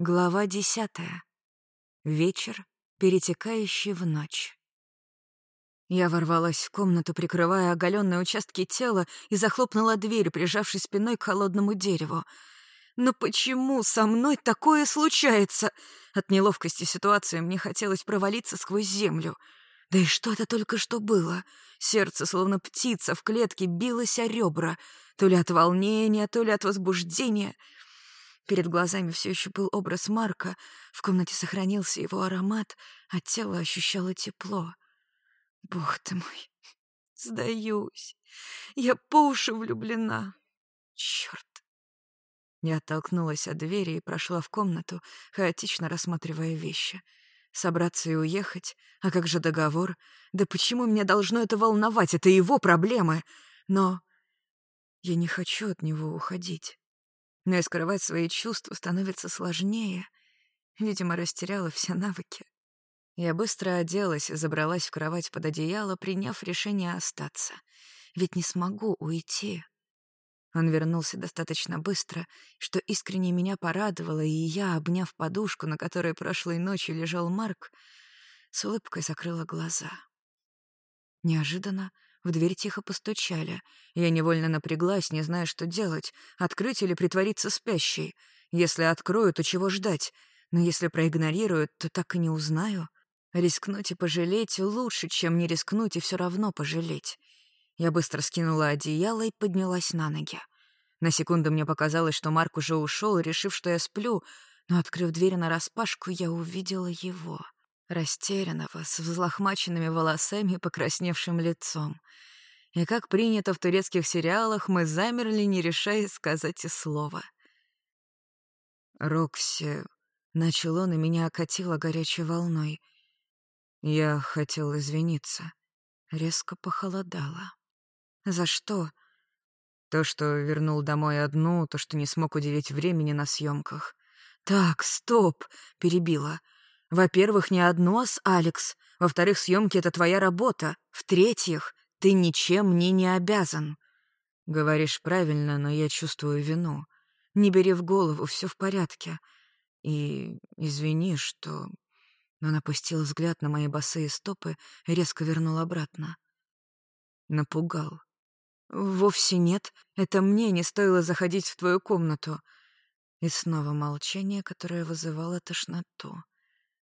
Глава десятая. Вечер, перетекающий в ночь. Я ворвалась в комнату, прикрывая оголенные участки тела, и захлопнула дверь, прижавшись спиной к холодному дереву. Но почему со мной такое случается? От неловкости ситуации мне хотелось провалиться сквозь землю. Да и что это только что было? Сердце, словно птица в клетке, билось о ребра. То ли от волнения, то ли от возбуждения — Перед глазами все еще был образ Марка, в комнате сохранился его аромат, а тело ощущало тепло. Бог ты мой, сдаюсь. Я по уши влюблена. Черт. Я оттолкнулась от двери и прошла в комнату, хаотично рассматривая вещи. Собраться и уехать? А как же договор? Да почему меня должно это волновать? Это его проблемы. Но я не хочу от него уходить но и скрывать свои чувства становится сложнее. Видимо, растеряла все навыки. Я быстро оделась и забралась в кровать под одеяло, приняв решение остаться. Ведь не смогу уйти. Он вернулся достаточно быстро, что искренне меня порадовало, и я, обняв подушку, на которой прошлой ночью лежал Марк, с улыбкой закрыла глаза. Неожиданно в дверь тихо постучали. Я невольно напряглась, не зная, что делать. Открыть или притвориться спящей. Если открою, то чего ждать? Но если проигнорируют, то так и не узнаю. Рискнуть и пожалеть лучше, чем не рискнуть и все равно пожалеть. Я быстро скинула одеяло и поднялась на ноги. На секунду мне показалось, что Марк уже ушел, решив, что я сплю, но, открыв дверь нараспашку, я увидела его — растерянного, с взлохмаченными волосами и покрасневшим лицом. И как принято в турецких сериалах, мы замерли, не решая сказать и слова. «Рокси...» — начал он, и меня окатило горячей волной. Я хотел извиниться. Резко похолодало. «За что?» То, что вернул домой одну, то, что не смог уделить времени на съемках. «Так, стоп!» — перебила. Во-первых, не одно с Алекс. Во-вторых, съемки — это твоя работа. В-третьих, ты ничем мне не обязан. Говоришь правильно, но я чувствую вину. Не бери в голову, все в порядке. И извини, что... Он опустил взгляд на мои босые стопы и резко вернул обратно. Напугал. «Вовсе нет. Это мне не стоило заходить в твою комнату». И снова молчание, которое вызывало тошноту.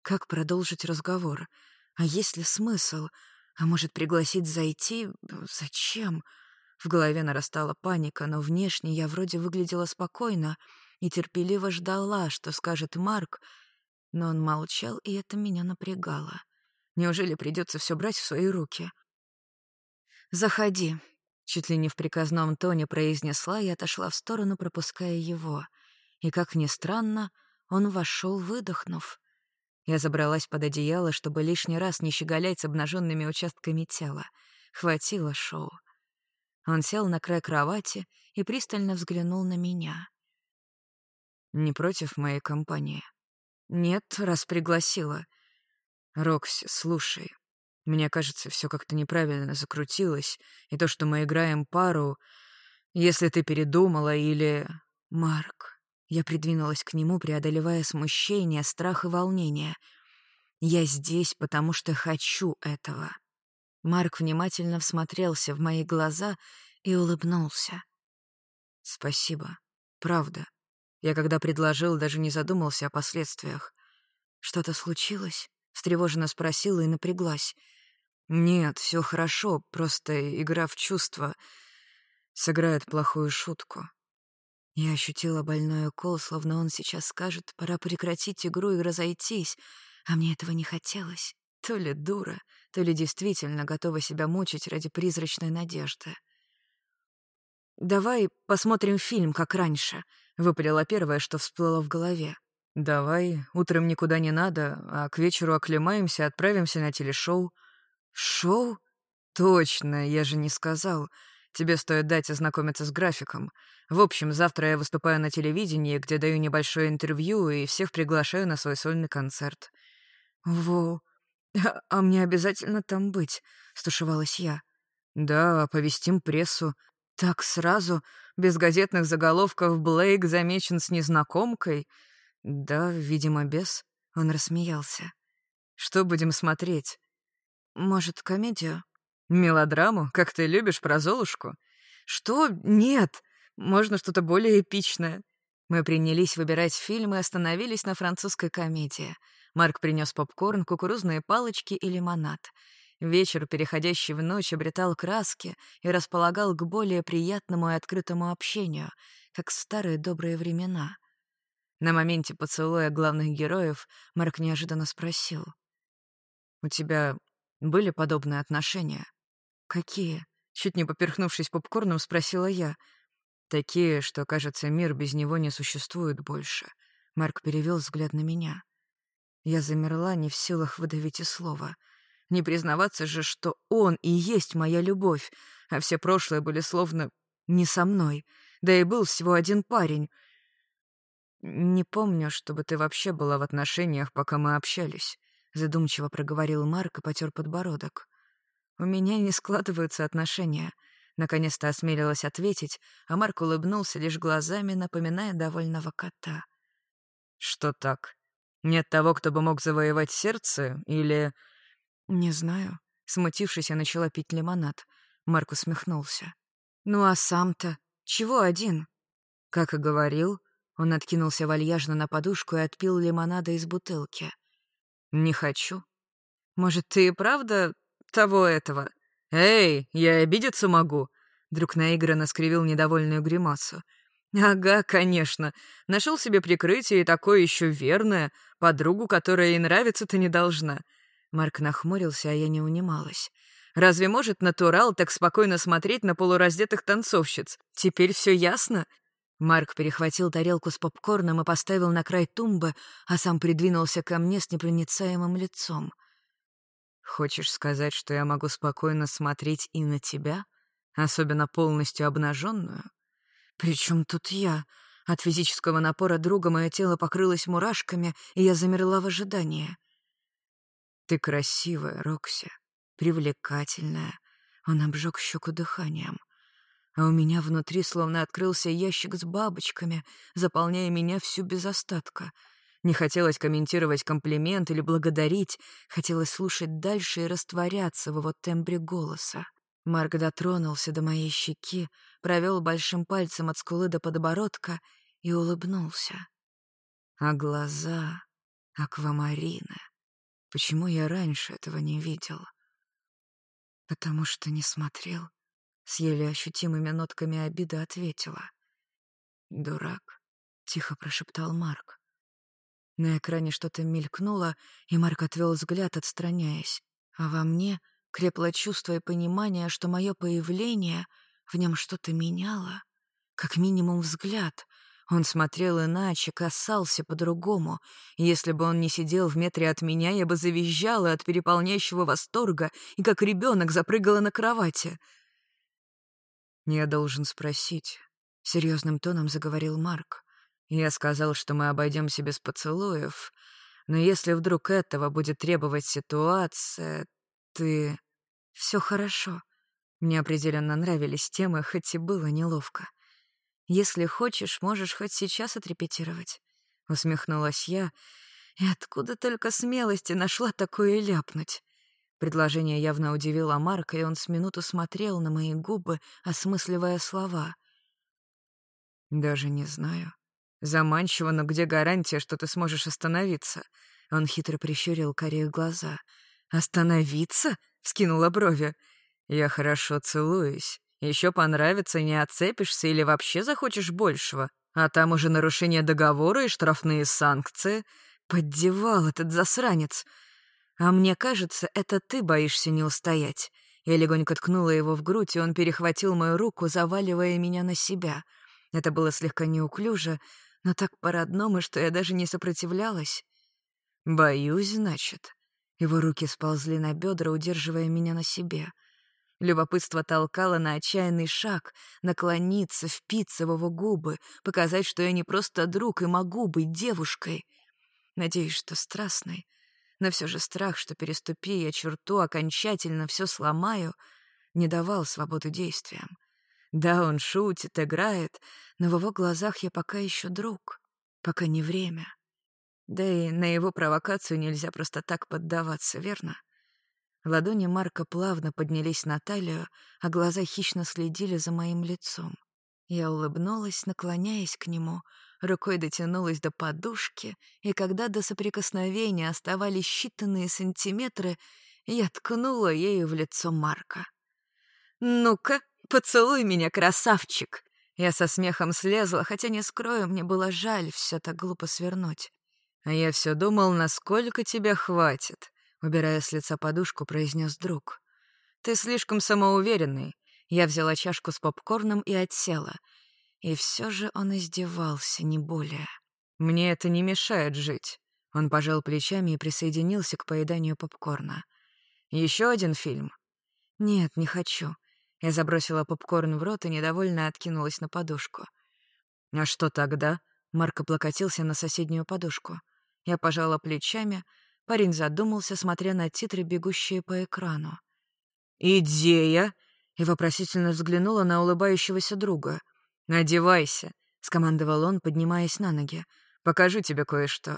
Как продолжить разговор? А есть ли смысл? А может, пригласить зайти? Зачем? В голове нарастала паника, но внешне я вроде выглядела спокойно и терпеливо ждала, что скажет Марк, но он молчал, и это меня напрягало. Неужели придется все брать в свои руки? «Заходи», — чуть ли не в приказном тоне произнесла и отошла в сторону, пропуская его. И, как ни странно, он вошел, выдохнув. Я забралась под одеяло, чтобы лишний раз не щеголять с обнаженными участками тела. Хватило шоу. Он сел на край кровати и пристально взглянул на меня. «Не против моей компании?» «Нет, раз пригласила». «Рокси, слушай, мне кажется, все как-то неправильно закрутилось, и то, что мы играем пару, если ты передумала или...» «Марк, я придвинулась к нему, преодолевая смущение, страх и волнение. «Я здесь, потому что хочу этого». Марк внимательно всмотрелся в мои глаза и улыбнулся. «Спасибо. Правда. Я когда предложил, даже не задумался о последствиях. Что-то случилось?» — встревоженно спросила и напряглась. «Нет, все хорошо, просто игра в чувства сыграет плохую шутку. Я ощутила больной укол, словно он сейчас скажет, пора прекратить игру и разойтись, а мне этого не хотелось. То ли дура, то ли действительно готова себя мучить ради призрачной надежды. «Давай посмотрим фильм, как раньше», — выпалила первое, что всплыло в голове. «Давай, утром никуда не надо, а к вечеру оклемаемся, отправимся на телешоу». «Шоу? Точно, я же не сказал. Тебе стоит дать ознакомиться с графиком. В общем, завтра я выступаю на телевидении, где даю небольшое интервью и всех приглашаю на свой сольный концерт». «Во, а, а мне обязательно там быть?» — стушевалась я. «Да, оповестим прессу. Так сразу, без газетных заголовков, Блейк замечен с незнакомкой. «Да, видимо, без». Он рассмеялся. «Что будем смотреть?» «Может, комедию?» «Мелодраму, как ты любишь про Золушку?» «Что? Нет! Можно что-то более эпичное». Мы принялись выбирать фильмы и остановились на французской комедии. Марк принес попкорн, кукурузные палочки и лимонад. Вечер, переходящий в ночь, обретал краски и располагал к более приятному и открытому общению, как старые добрые времена. На моменте поцелуя главных героев Марк неожиданно спросил. «У тебя были подобные отношения?» «Какие?» Чуть не поперхнувшись попкорном, спросила я. «Такие, что, кажется, мир без него не существует больше». Марк перевел взгляд на меня. Я замерла, не в силах выдавить и слова. Не признаваться же, что он и есть моя любовь, а все прошлые были словно не со мной. Да и был всего один парень. «Не помню, чтобы ты вообще была в отношениях, пока мы общались», — задумчиво проговорил Марк и потер подбородок. «У меня не складываются отношения», — наконец-то осмелилась ответить, а Марк улыбнулся лишь глазами, напоминая довольного кота. «Что так? Нет того, кто бы мог завоевать сердце, или...» «Не знаю». Смутившись, я начала пить лимонад. Марк усмехнулся. «Ну а сам-то? Чего один?» Как и говорил, он откинулся вальяжно на подушку и отпил лимонада из бутылки. «Не хочу. Может, ты и правда того этого. Эй, я обидеться могу. Друг наигранно скривил недовольную гримасу. Ага, конечно. Нашел себе прикрытие и такое еще верное. Подругу, которая ей нравится-то не должна. Марк нахмурился, а я не унималась. Разве может натурал так спокойно смотреть на полураздетых танцовщиц? Теперь все ясно? Марк перехватил тарелку с попкорном и поставил на край тумбы, а сам придвинулся ко мне с непроницаемым лицом. Хочешь сказать, что я могу спокойно смотреть и на тебя, особенно полностью обнаженную? Причем тут я? От физического напора друга мое тело покрылось мурашками, и я замерла в ожидании. Ты красивая, Рокси, привлекательная. Он обжег щеку дыханием. А у меня внутри словно открылся ящик с бабочками, заполняя меня всю без остатка — не хотелось комментировать комплимент или благодарить, хотелось слушать дальше и растворяться в его тембре голоса. Марк дотронулся до моей щеки, провел большим пальцем от скулы до подбородка и улыбнулся. А глаза — аквамарины. Почему я раньше этого не видел? Потому что не смотрел. С еле ощутимыми нотками обиды ответила. «Дурак», — тихо прошептал Марк. На экране что-то мелькнуло, и Марк отвел взгляд, отстраняясь. А во мне крепло чувство и понимание, что мое появление в нем что-то меняло. Как минимум взгляд. Он смотрел иначе, касался по-другому. Если бы он не сидел в метре от меня, я бы завизжала от переполняющего восторга и как ребенок запрыгала на кровати. «Я должен спросить», — серьезным тоном заговорил Марк. Я сказал, что мы обойдемся без поцелуев, но если вдруг этого будет требовать ситуация, ты... Все хорошо. Мне определенно нравились темы, хоть и было неловко. Если хочешь, можешь хоть сейчас отрепетировать. Усмехнулась я, и откуда только смелости нашла такое ляпнуть. Предложение явно удивило Марка, и он с минуту смотрел на мои губы, осмысливая слова. «Даже не знаю», Заманчиво, но где гарантия, что ты сможешь остановиться? Он хитро прищурил корее глаза. «Остановиться?» — вскинула брови. «Я хорошо целуюсь. Еще понравится, не отцепишься или вообще захочешь большего. А там уже нарушение договора и штрафные санкции. Поддевал этот засранец. А мне кажется, это ты боишься не устоять». Я легонько ткнула его в грудь, и он перехватил мою руку, заваливая меня на себя. Это было слегка неуклюже, но так по-родному, что я даже не сопротивлялась. «Боюсь, значит». Его руки сползли на бедра, удерживая меня на себе. Любопытство толкало на отчаянный шаг, наклониться, впиться в его губы, показать, что я не просто друг и могу быть девушкой. Надеюсь, что страстной. Но все же страх, что переступи я черту, окончательно все сломаю, не давал свободы действиям. Да, он шутит, играет, но в его глазах я пока еще друг, пока не время. Да и на его провокацию нельзя просто так поддаваться, верно? Ладони Марка плавно поднялись на талию, а глаза хищно следили за моим лицом. Я улыбнулась, наклоняясь к нему, рукой дотянулась до подушки, и когда до соприкосновения оставались считанные сантиметры, я ткнула ею в лицо Марка. «Ну-ка, поцелуй меня, красавчик!» Я со смехом слезла, хотя, не скрою, мне было жаль все так глупо свернуть. А я все думал, насколько тебя хватит, убирая с лица подушку, произнес друг. Ты слишком самоуверенный. Я взяла чашку с попкорном и отсела. И все же он издевался, не более. Мне это не мешает жить. Он пожал плечами и присоединился к поеданию попкорна. Еще один фильм? Нет, не хочу. Я забросила попкорн в рот и недовольно откинулась на подушку. А что тогда? Марк облокотился на соседнюю подушку. Я пожала плечами. Парень задумался, смотря на титры, бегущие по экрану. «Идея!» и вопросительно взглянула на улыбающегося друга. «Одевайся», — скомандовал он, поднимаясь на ноги. «Покажу тебе кое-что».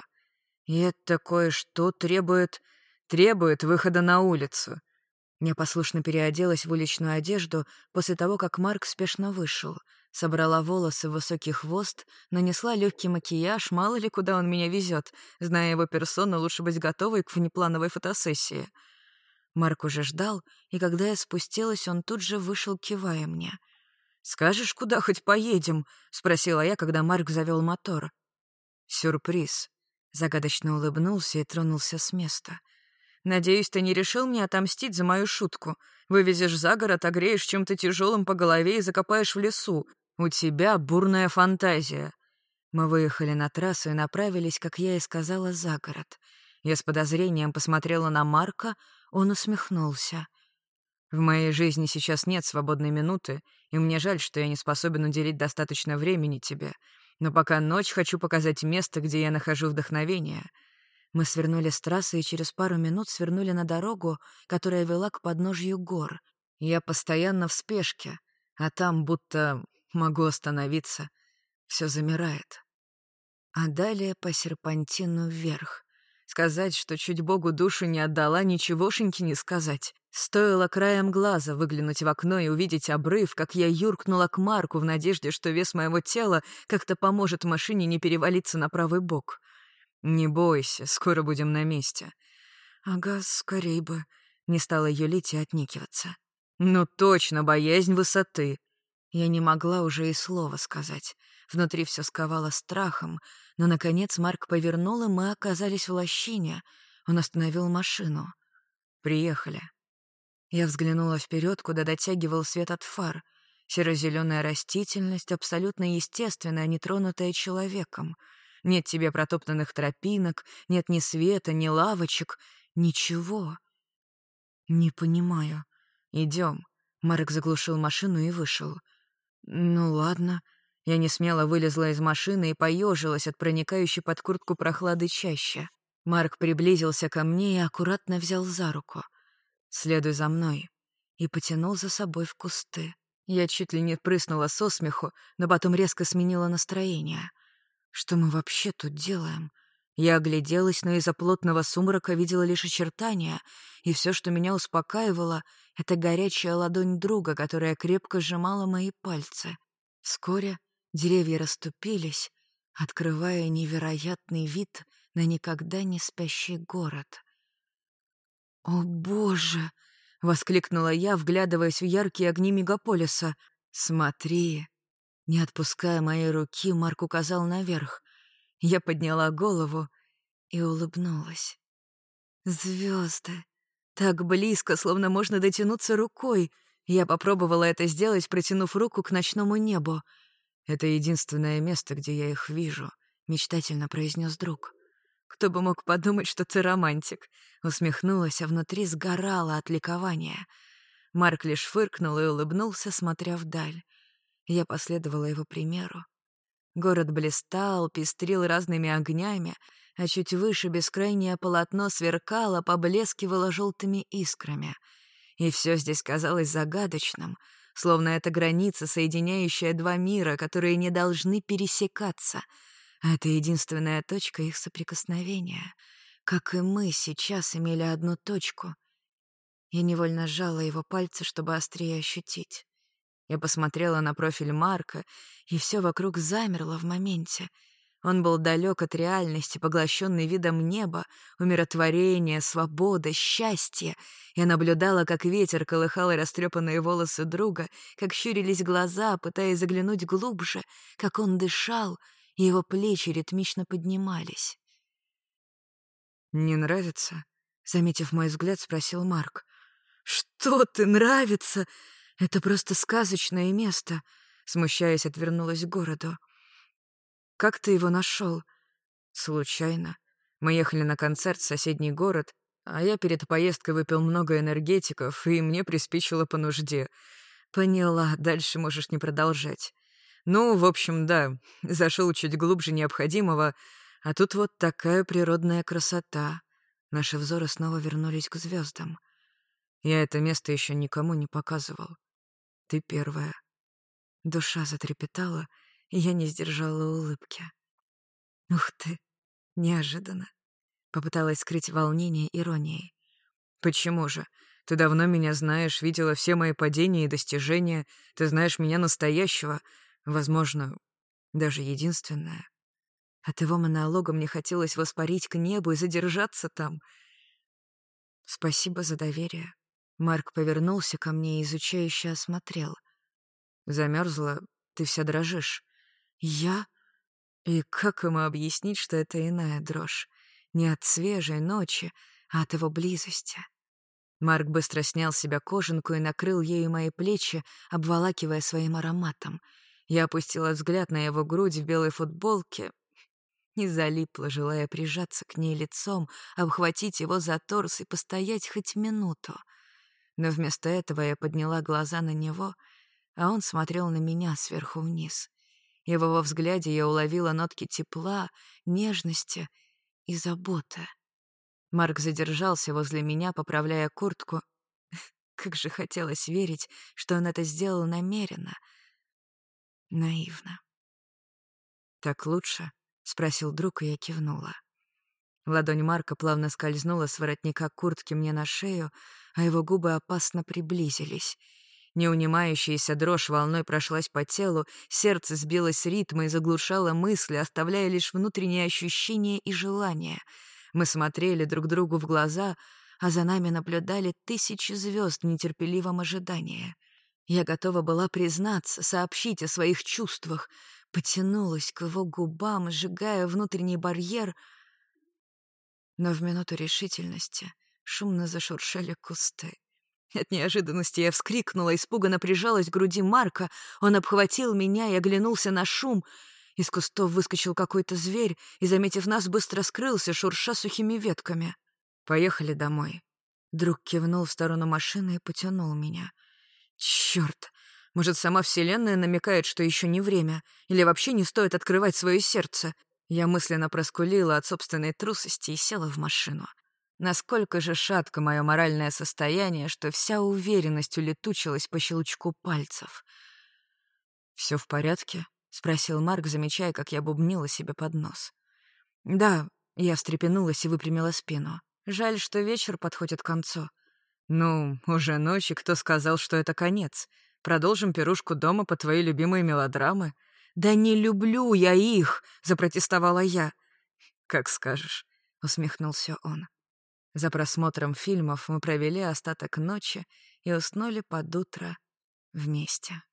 И это кое-что требует... требует выхода на улицу. Я послушно переоделась в уличную одежду после того, как Марк спешно вышел. Собрала волосы в высокий хвост, нанесла легкий макияж, мало ли куда он меня везет. Зная его персону, лучше быть готовой к внеплановой фотосессии. Марк уже ждал, и когда я спустилась, он тут же вышел, кивая мне. «Скажешь, куда хоть поедем?» — спросила я, когда Марк завел мотор. «Сюрприз», — загадочно улыбнулся и тронулся с места — Надеюсь, ты не решил мне отомстить за мою шутку. Вывезешь за город, огреешь чем-то тяжелым по голове и закопаешь в лесу. У тебя бурная фантазия». Мы выехали на трассу и направились, как я и сказала, за город. Я с подозрением посмотрела на Марка, он усмехнулся. «В моей жизни сейчас нет свободной минуты, и мне жаль, что я не способен уделить достаточно времени тебе. Но пока ночь, хочу показать место, где я нахожу вдохновение». Мы свернули с трассы и через пару минут свернули на дорогу, которая вела к подножью гор. Я постоянно в спешке, а там будто могу остановиться. Все замирает. А далее по серпантину вверх. Сказать, что чуть Богу душу не отдала, ничегошеньки не сказать. Стоило краем глаза выглянуть в окно и увидеть обрыв, как я юркнула к Марку в надежде, что вес моего тела как-то поможет машине не перевалиться на правый бок. «Не бойся, скоро будем на месте». «Ага, скорей бы», — не стала юлить и отникиваться. «Ну точно, боязнь высоты». Я не могла уже и слова сказать. Внутри все сковало страхом, но, наконец, Марк повернул, и мы оказались в лощине. Он остановил машину. «Приехали». Я взглянула вперед, куда дотягивал свет от фар. Серо-зеленая растительность, абсолютно естественная, нетронутая человеком — нет тебе протоптанных тропинок, нет ни света, ни лавочек, ничего. Не понимаю. Идем. Марк заглушил машину и вышел. Ну ладно. Я не смело вылезла из машины и поежилась от проникающей под куртку прохлады чаще. Марк приблизился ко мне и аккуратно взял за руку. «Следуй за мной», и потянул за собой в кусты. Я чуть ли не прыснула со смеху, но потом резко сменила настроение. Что мы вообще тут делаем? Я огляделась, но из-за плотного сумрака видела лишь очертания, и все, что меня успокаивало, — это горячая ладонь друга, которая крепко сжимала мои пальцы. Вскоре деревья расступились, открывая невероятный вид на никогда не спящий город. «О, Боже!» — воскликнула я, вглядываясь в яркие огни мегаполиса. «Смотри!» Не отпуская моей руки, Марк указал наверх. Я подняла голову и улыбнулась. Звезды. Так близко, словно можно дотянуться рукой. Я попробовала это сделать, протянув руку к ночному небу. «Это единственное место, где я их вижу», — мечтательно произнес друг. «Кто бы мог подумать, что ты романтик?» Усмехнулась, а внутри сгорала от ликования. Марк лишь фыркнул и улыбнулся, смотря вдаль. Я последовала его примеру. Город блистал, пестрил разными огнями, а чуть выше бескрайнее полотно сверкало, поблескивало желтыми искрами. И все здесь казалось загадочным, словно это граница, соединяющая два мира, которые не должны пересекаться. А это единственная точка их соприкосновения. Как и мы сейчас имели одну точку. Я невольно сжала его пальцы, чтобы острее ощутить. Я посмотрела на профиль Марка, и все вокруг замерло в моменте — он был далек от реальности, поглощенный видом неба, умиротворения, свободы, счастья. Я наблюдала, как ветер колыхал растрепанные волосы друга, как щурились глаза, пытаясь заглянуть глубже, как он дышал, и его плечи ритмично поднимались. «Не нравится?» — заметив мой взгляд, спросил Марк. «Что ты, нравится? Это просто сказочное место!» Смущаясь, отвернулась к городу. Как ты его нашел? Случайно. Мы ехали на концерт в соседний город, а я перед поездкой выпил много энергетиков, и мне приспичило по нужде. Поняла, дальше можешь не продолжать. Ну, в общем, да, зашел чуть глубже необходимого, а тут вот такая природная красота. Наши взоры снова вернулись к звездам. Я это место еще никому не показывал. Ты первая. Душа затрепетала — я не сдержала улыбки. «Ух ты! Неожиданно!» Попыталась скрыть волнение иронией. «Почему же? Ты давно меня знаешь, видела все мои падения и достижения. Ты знаешь меня настоящего, возможно, даже единственное. От его монолога мне хотелось воспарить к небу и задержаться там. Спасибо за доверие. Марк повернулся ко мне и изучающе осмотрел. Замерзла, ты вся дрожишь. Я? И как ему объяснить, что это иная дрожь? Не от свежей ночи, а от его близости. Марк быстро снял с себя кожанку и накрыл ею мои плечи, обволакивая своим ароматом. Я опустила взгляд на его грудь в белой футболке и залипла, желая прижаться к ней лицом, обхватить его за торс и постоять хоть минуту. Но вместо этого я подняла глаза на него, а он смотрел на меня сверху вниз и в его взгляде я уловила нотки тепла, нежности и заботы. Марк задержался возле меня, поправляя куртку. Как же хотелось верить, что он это сделал намеренно. Наивно. «Так лучше?» — спросил друг, и я кивнула. Ладонь Марка плавно скользнула с воротника куртки мне на шею, а его губы опасно приблизились — Неунимающаяся дрожь волной прошлась по телу, сердце сбилось ритма и заглушало мысли, оставляя лишь внутренние ощущения и желания. Мы смотрели друг другу в глаза, а за нами наблюдали тысячи звезд в нетерпеливом ожидании. Я готова была признаться, сообщить о своих чувствах, потянулась к его губам, сжигая внутренний барьер, но в минуту решительности шумно зашуршали кусты. От неожиданности я вскрикнула, испуганно прижалась к груди Марка. Он обхватил меня и оглянулся на шум. Из кустов выскочил какой-то зверь и, заметив нас, быстро скрылся, шурша сухими ветками. «Поехали домой». Друг кивнул в сторону машины и потянул меня. «Чёрт! Может, сама Вселенная намекает, что еще не время, или вообще не стоит открывать свое сердце?» Я мысленно проскулила от собственной трусости и села в машину. Насколько же шатко мое моральное состояние, что вся уверенность улетучилась по щелчку пальцев. Все в порядке?» — спросил Марк, замечая, как я бубнила себе под нос. «Да», — я встрепенулась и выпрямила спину. «Жаль, что вечер подходит к концу». «Ну, уже ночь, кто сказал, что это конец? Продолжим пирушку дома по твоей любимой мелодрамы?» «Да не люблю я их!» — запротестовала я. «Как скажешь», — усмехнулся он. За просмотром фильмов мы провели остаток ночи и уснули под утро вместе.